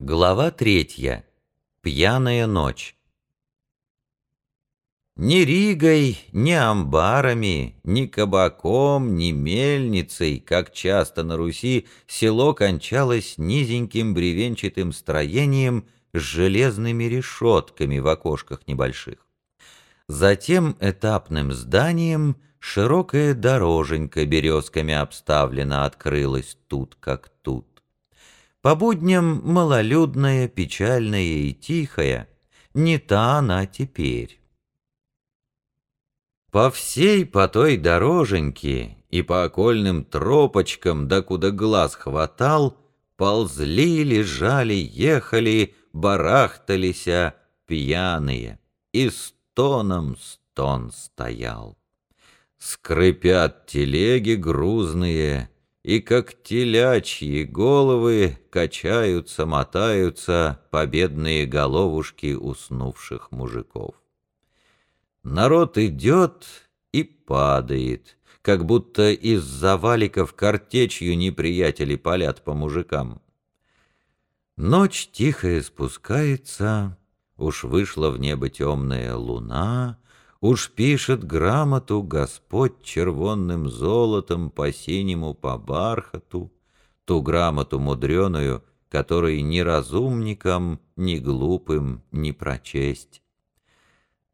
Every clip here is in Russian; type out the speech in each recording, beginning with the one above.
Глава третья. Пьяная ночь. Ни Ригой, ни амбарами, ни кабаком, ни мельницей, как часто на Руси, село кончалось низеньким бревенчатым строением с железными решетками в окошках небольших. Затем этапным зданием широкая дороженька березками обставлена открылась тут как тут. По будням малолюдная, печальная и тихая, не та она теперь. По всей по той дороженьке и по окольным тропочкам, да куда глаз хватал, ползли, лежали, ехали, барахталися пьяные, и стоном стон стоял. Скрипят телеги грузные, и как телячьи головы качаются, мотаются победные головушки уснувших мужиков. Народ идет и падает, как будто из заваликов картечью неприятели палят по мужикам. Ночь тихая спускается, уж вышла в небо темная луна, Уж пишет грамоту Господь червонным золотом по синему по бархату, Ту грамоту мудреную, которой ни разумникам, ни глупым не прочесть.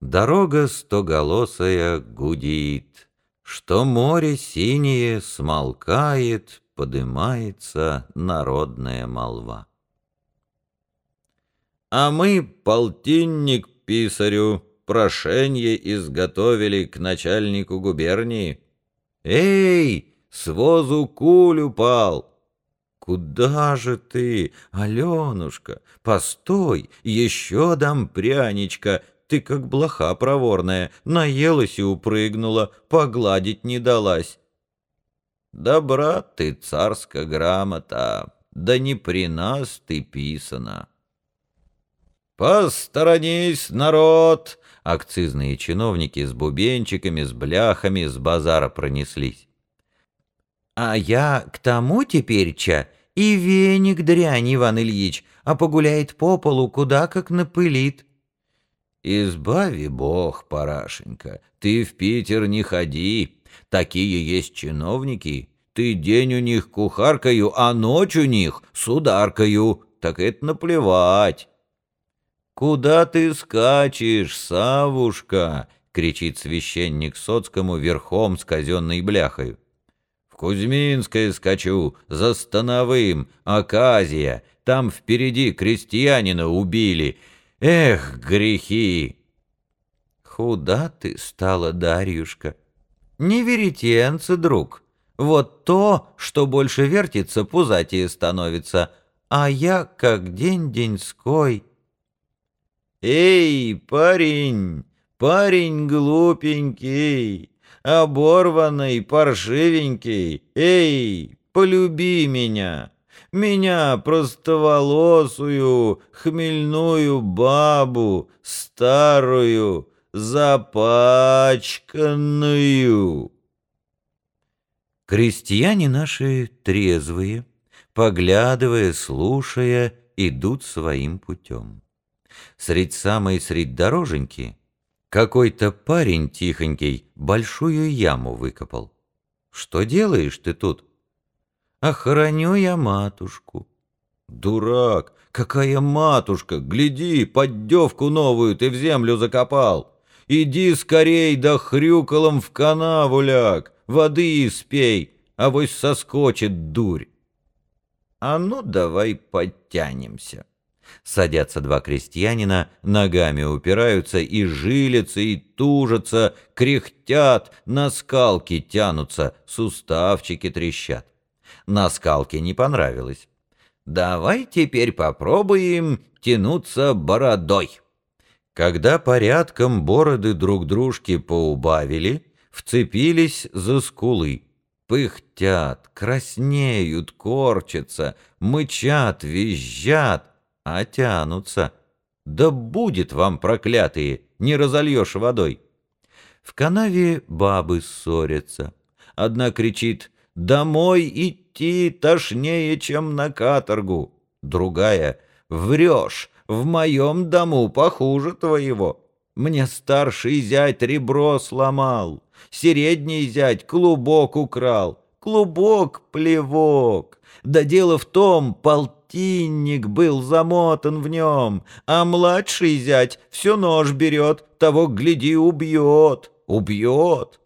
Дорога стоголосая гудит, Что море синее смолкает, Подымается народная молва. А мы полтинник писарю прошение изготовили к начальнику губернии. «Эй, с возу куль упал!» «Куда же ты, Аленушка? Постой, еще дам пряничка!» Ты как блоха проворная, наелась и упрыгнула, погладить не далась. Да, брат ты, царская грамота, да не при нас ты писана. «Посторонись, народ!» Акцизные чиновники с бубенчиками, с бляхами, с базара пронеслись. «А я к тому теперь-ча и веник дрянь, Иван Ильич, а погуляет по полу куда как напылит». «Избави Бог, Парашенька, ты в Питер не ходи, такие есть чиновники, ты день у них кухаркою, а ночь у них сударкою, так это наплевать». «Куда ты скачешь, Савушка?» — кричит священник Соцкому верхом с казенной бляхой. «В Кузьминское скачу, за Становым, Аказия, там впереди крестьянина убили. Эх, грехи!» «Худа ты стала, Дарьюшка! Не веретенце, друг!» Вот то, что больше вертится, пузатее становится, а я, как день деньской, «Эй, парень, парень глупенький, оборванный, паршивенький, эй, полюби меня!» Меня, простоволосую, хмельную бабу, старую, запачканную. Крестьяне наши трезвые, поглядывая, слушая, идут своим путем средь самой средь дороженьки, какой-то парень тихонький большую яму выкопал. Что делаешь ты тут? Охраню я матушку. Дурак, какая матушка, гляди, поддевку новую ты в землю закопал. Иди скорей да хрюкалом в канаву ляг, воды испей, а вось соскочит дурь. А ну давай подтянемся. Садятся два крестьянина, ногами упираются и жилятся, и тужатся, кряхтят, на скалки тянутся, суставчики трещат. На скалке не понравилось. «Давай теперь попробуем тянуться бородой». Когда порядком бороды друг дружки поубавили, вцепились за скулы. Пыхтят, краснеют, корчатся, мычат, визжат, а тянутся. Да будет вам, проклятые, не разольешь водой. В канаве бабы ссорятся. Одна кричит «Домой идти тошнее, чем на каторгу». Другая Врешь, в моем дому похуже твоего. Мне старший зять ребро сломал, Средний зять клубок украл, Клубок — плевок. Да дело в том, полтинник был замотан в нем, А младший зять все нож берет, Того, гляди, убьет, убьет.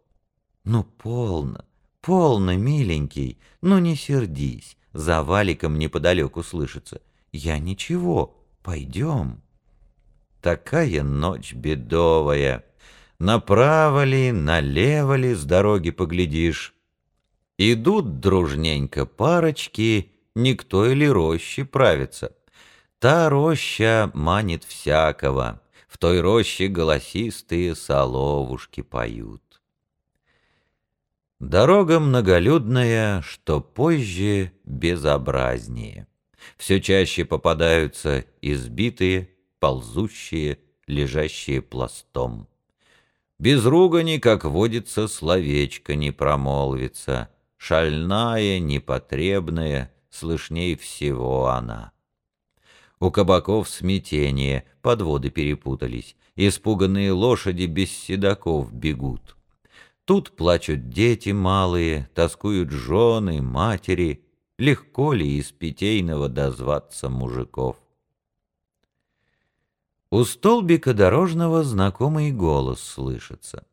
Ну, полно, полно, миленький, ну не сердись, За валиком неподалеку слышится. Я ничего, пойдем. Такая ночь бедовая. Направо ли, налево ли с дороги поглядишь. Идут дружненько парочки, никто или рощи правится. Та роща манит всякого, в той роще голосистые соловушки поют. Дорога многолюдная, что позже безобразнее. Все чаще попадаются избитые, ползущие, лежащие пластом. Без ругани, как водится, словечко не промолвится, шальная, непотребная, слышней всего она. У кабаков смятение, подводы перепутались, испуганные лошади без седаков бегут. Тут плачут дети малые, тоскуют жены, матери, легко ли из питейного дозваться мужиков. У столбика дорожного знакомый голос слышится.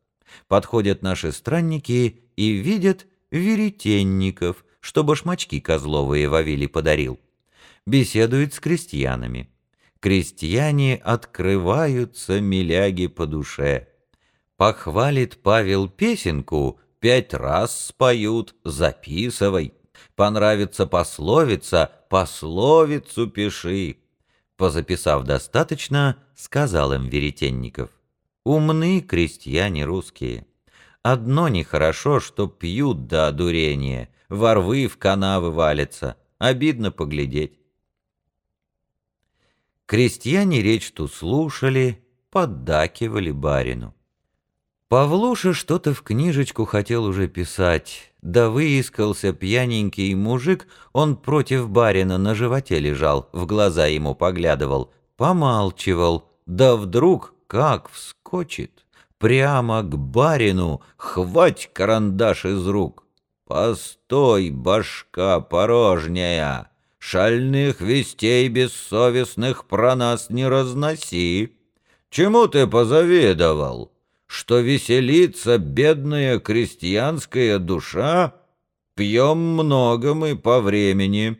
Подходят наши странники и видят веретенников, что башмачки козловые Вавилий подарил. Беседует с крестьянами. Крестьяне открываются миляги по душе. Похвалит Павел песенку, пять раз споют, записывай. Понравится пословица, пословицу пиши. Позаписав достаточно, сказал им Веретенников. «Умны крестьяне русские. Одно нехорошо, что пьют до одурения, ворвы в канавы валятся. Обидно поглядеть». Крестьяне речь ту слушали, поддакивали барину. Павлуша что-то в книжечку хотел уже писать, да выискался пьяненький мужик, он против барина на животе лежал, в глаза ему поглядывал, помалчивал, да вдруг как вскочит, прямо к барину, хвать карандаш из рук. «Постой, башка порожняя, шальных вестей бессовестных про нас не разноси. Чему ты позавидовал?» что веселится бедная крестьянская душа, пьем много мы по времени,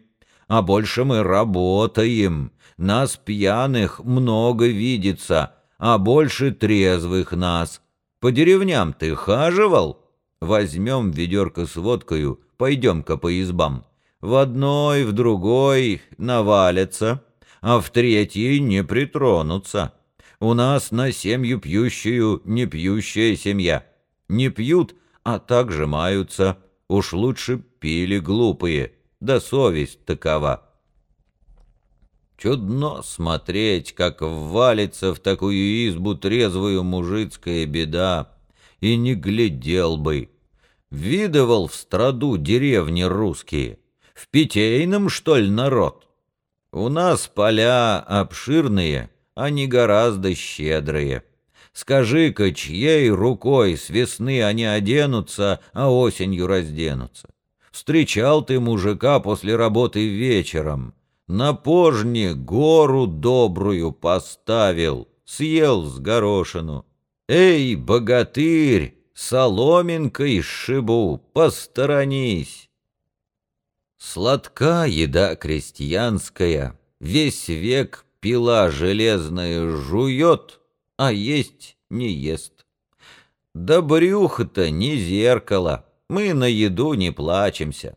а больше мы работаем, нас пьяных много видится, а больше трезвых нас. По деревням ты хаживал? Возьмем ведерко с водкою, пойдем-ка по избам. В одной, в другой навалятся, а в третьей не притронутся. У нас на семью пьющую не пьющая семья. Не пьют, а также маются. Уж лучше пили глупые, да совесть такова. Чудно смотреть, как валится в такую избу трезвую мужицкая беда, и не глядел бы. Видывал в страду деревни русские, в Питейном, что ли, народ? У нас поля обширные, они гораздо щедрые. Скажи-ка, чьей рукой с весны они оденутся, а осенью разденутся? Встречал ты мужика после работы вечером, на пожне гору добрую поставил, съел с горошину. Эй, богатырь, соломинкой сшибу, посторонись. Сладка еда крестьянская, весь век пила железная жует, а есть не ест. Да брюхо-то не зеркало, мы на еду не плачемся.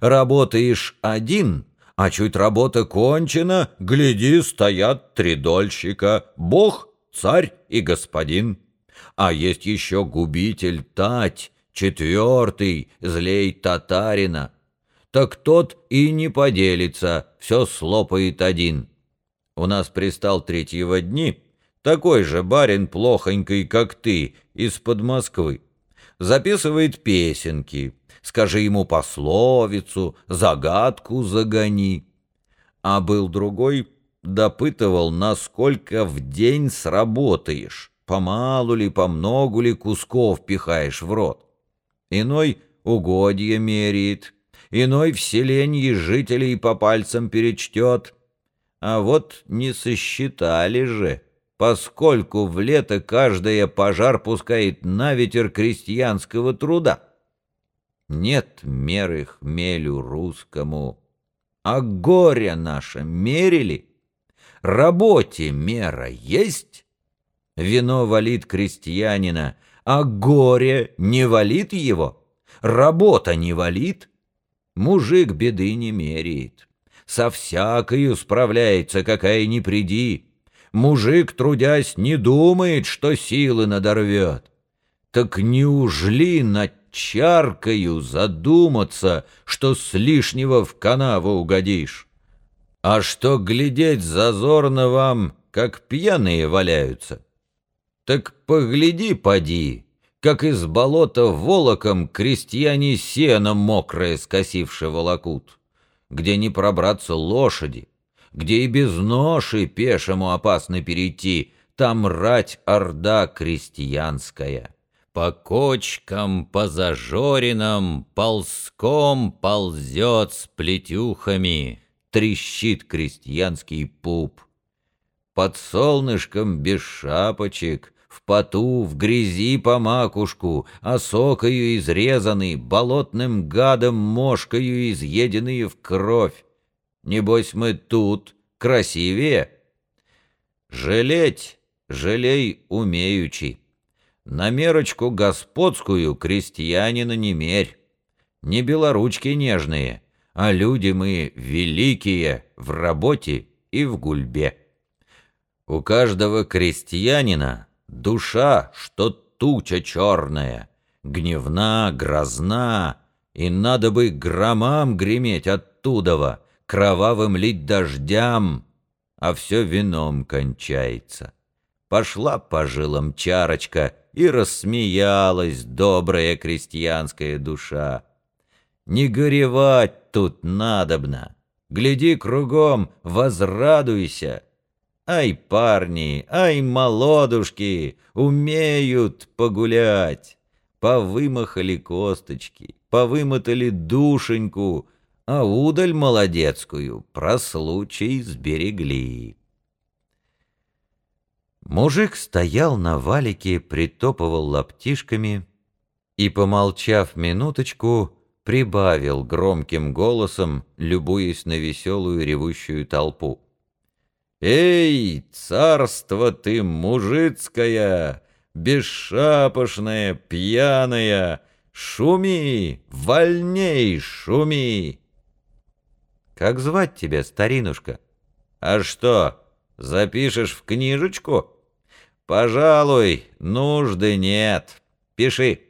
Работаешь один, а чуть работа кончена, гляди, стоят три дольщика, бог, царь и господин. А есть еще губитель Тать, четвертый, злей татарина. Так тот и не поделится, все слопает один. У нас пристал третьего дни такой же барин плохонький, как ты, из-под Москвы. Записывает песенки, скажи ему пословицу, загадку загони. А был другой, допытывал, насколько в день сработаешь, помалу ли, помногу ли кусков пихаешь в рот. Иной угодья меряет, иной в жителей по пальцам перечтет. А вот не сосчитали же, поскольку в лето каждая пожар пускает на ветер крестьянского труда. Нет меры хмелю русскому, а горе наше мерили. Работе мера есть? Вино валит крестьянина, а горе не валит его. Работа не валит, Мужик беды не меряет, со всякою справляется, какая ни приди. Мужик, трудясь, не думает, что силы надорвет. Так неужели над чаркою задуматься, что с лишнего в канаву угодишь? А что глядеть зазорно вам, как пьяные валяются? Так погляди, поди, как из болота волоком крестьяне сено мокрое скосивши волокут, где не пробраться лошади, где и без ноши пешему опасно перейти, там рать орда крестьянская. По кочкам, по зажоринам, ползком ползет с плетюхами, трещит крестьянский пуп. Под солнышком без шапочек, в поту, в грязи по макушку, осокою изрезанный, болотным гадом мошкою изъеденные в кровь. Небось мы тут красивее. Жалеть, жалей умеючи. На мерочку господскую крестьянина не мерь. Не белоручки нежные, а люди мы великие в работе и в гульбе. У каждого крестьянина Душа, что туча черная, гневна, грозна, и надо бы громам греметь оттудова, кровавым лить дождям, а все вином кончается. Пошла по жилам чарочка, и рассмеялась добрая крестьянская душа. Не горевать тут надобно, гляди кругом, возрадуйся — Ай, парни, ай, молодушки, умеют погулять. Повымахали косточки, повымотали душеньку, а удаль молодецкую про случай сберегли. Мужик стоял на валике, притопывал лаптишками и, помолчав минуточку, прибавил громким голосом, любуясь на веселую ревущую толпу. Эй, царство ты мужицкое, бесшапошная, пьяная, шуми, вольней шуми. Как звать тебя, старинушка? А что, запишешь в книжечку? Пожалуй, нужды нет. Пиши.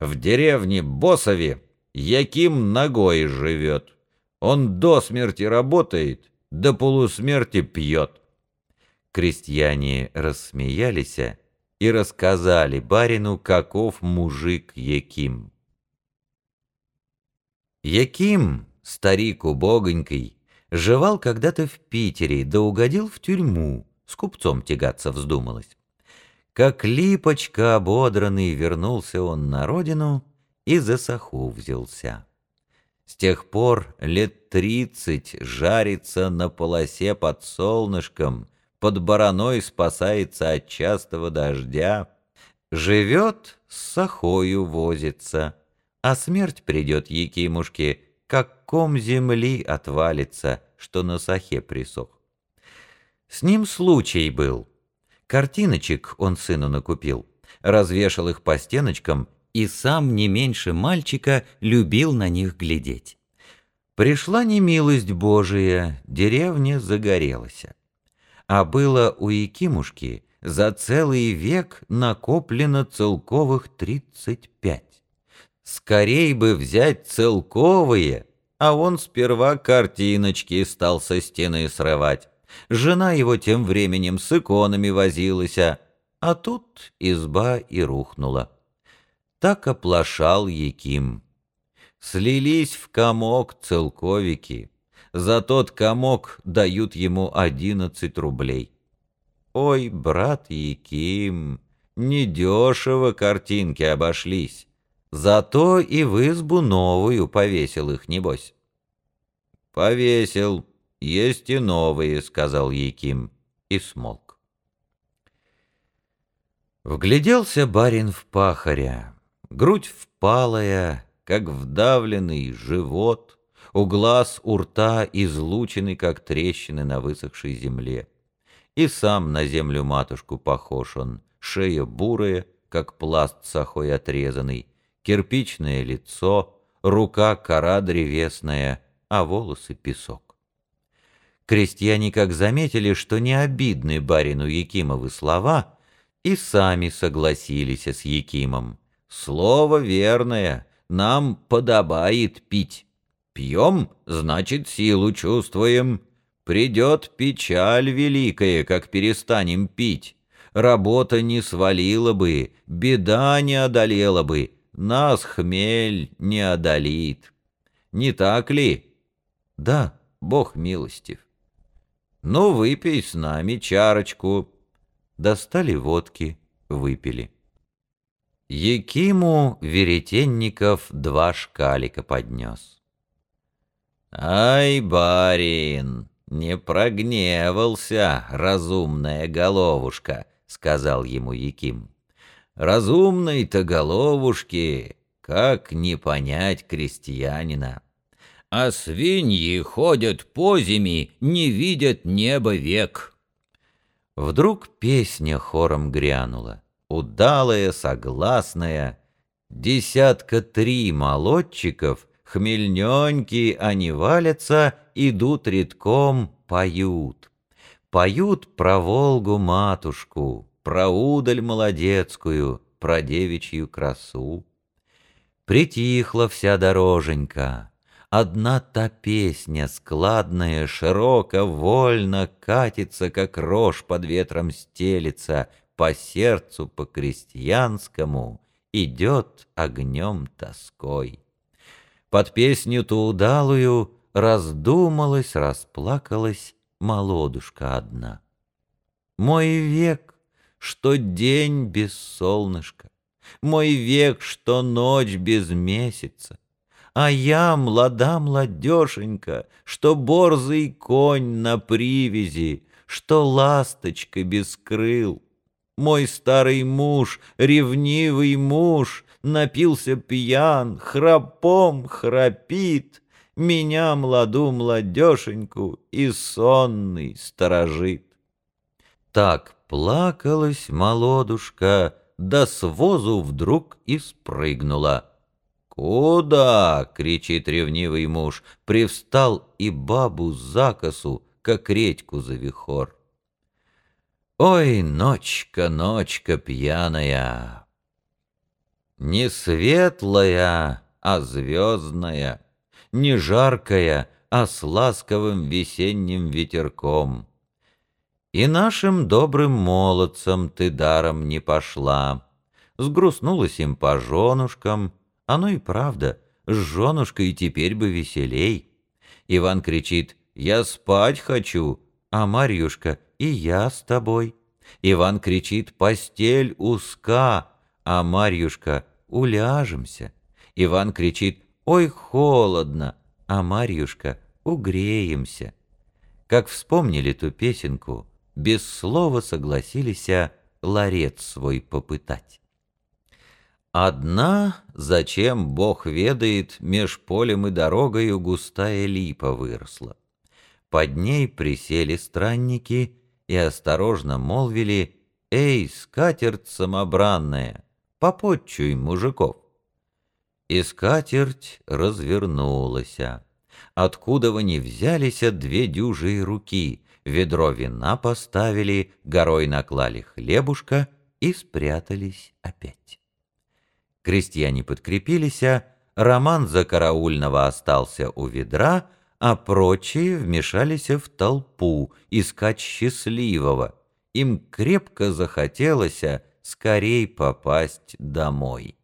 В деревне Босове Яким ногой живет. Он до смерти работает до полусмерти пьет. Крестьяне рассмеялись и рассказали барину, каков мужик Яким. Яким, старик убогонький, жевал когда-то в Питере, да угодил в тюрьму, с купцом тягаться вздумалось. Как липочка ободранный вернулся он на родину и за саху взялся. С тех пор лет тридцать жарится на полосе под солнышком, под бараной спасается от частого дождя, живет, с сахою возится, а смерть придет Якимушке, как ком земли отвалится, что на сахе присох. С ним случай был. Картиночек он сыну накупил, развешал их по стеночкам и сам не меньше мальчика любил на них глядеть. Пришла немилость Божия, деревня загорелась. А было у Якимушки за целый век накоплено целковых тридцать пять. Скорей бы взять целковые, а он сперва картиночки стал со стены срывать. Жена его тем временем с иконами возилась, а тут изба и рухнула. Так оплошал Яким. Слились в комок целковики, За тот комок дают ему одиннадцать рублей. Ой, брат Яким, недешево картинки обошлись. Зато и в избу новую повесил их, небось. «Повесил, есть и новые», — сказал Яким, и смолк. Вгляделся барин в пахаря, грудь впалая, как вдавленный живот, у глаз у рта излучены, как трещины на высохшей земле. И сам на землю матушку похож он, шея бурая, как пласт сахой отрезанный, кирпичное лицо, рука кора древесная, а волосы песок. Крестьяне как заметили, что не обидны барину Якимовы слова, и сами согласились с Якимом. Слово верное, нам подобает пить. Пьем, значит, силу чувствуем. Придет печаль великая, как перестанем пить. Работа не свалила бы, беда не одолела бы, нас хмель не одолит. Не так ли? Да, Бог милостив. Ну, выпей с нами чарочку. Достали водки, выпили. Якиму Веретенников два шкалика поднес. «Ай, барин, не прогневался, разумная головушка», — сказал ему Яким. «Разумной-то головушки, как не понять крестьянина? А свиньи ходят по зими, не видят неба век». Вдруг песня хором грянула удалая, согласная. Десятка три молодчиков, хмельненькие они валятся, идут редком, поют. Поют про Волгу-матушку, про удаль молодецкую, про девичью красу. Притихла вся дороженька, Одна та песня, складная, широко, вольно Катится, как рожь под ветром стелится, по сердцу по-крестьянскому идет огнем тоской. Под песню-то удалую раздумалась, расплакалась молодушка одна. Мой век, что день без солнышка, Мой век, что ночь без месяца, А я, млада младешенька, Что борзый конь на привязи, Что ласточка без крыл, мой старый муж, ревнивый муж, Напился пьян, храпом храпит, Меня, младу младешеньку, и сонный сторожит. Так плакалась молодушка, Да с возу вдруг и спрыгнула. «Куда?» — кричит ревнивый муж, Привстал и бабу за косу, Как редьку за вихор. Ой, ночка, ночка пьяная, Не светлая, а звездная, Не жаркая, а с ласковым весенним ветерком. И нашим добрым молодцам ты даром не пошла. Сгрустнулась им по женушкам, оно и правда, с женушкой теперь бы веселей. Иван кричит «Я спать хочу», а Марьюшка — и я с тобой. Иван кричит «Постель узка», а Марьюшка «Уляжемся». Иван кричит «Ой, холодно», а Марьюшка «Угреемся». Как вспомнили ту песенку, без слова согласились ларец свой попытать. Одна, зачем Бог ведает, меж полем и дорогою густая липа выросла. Под ней присели странники и осторожно молвили «Эй, скатерть самобранная, попотчуй мужиков!» И скатерть развернулась. Откуда вы не взялись две дюжие руки, ведро вина поставили, горой наклали хлебушка и спрятались опять. Крестьяне подкрепились, Роман за караульного остался у ведра, а прочие вмешались в толпу искать счастливого. Им крепко захотелось скорей попасть домой.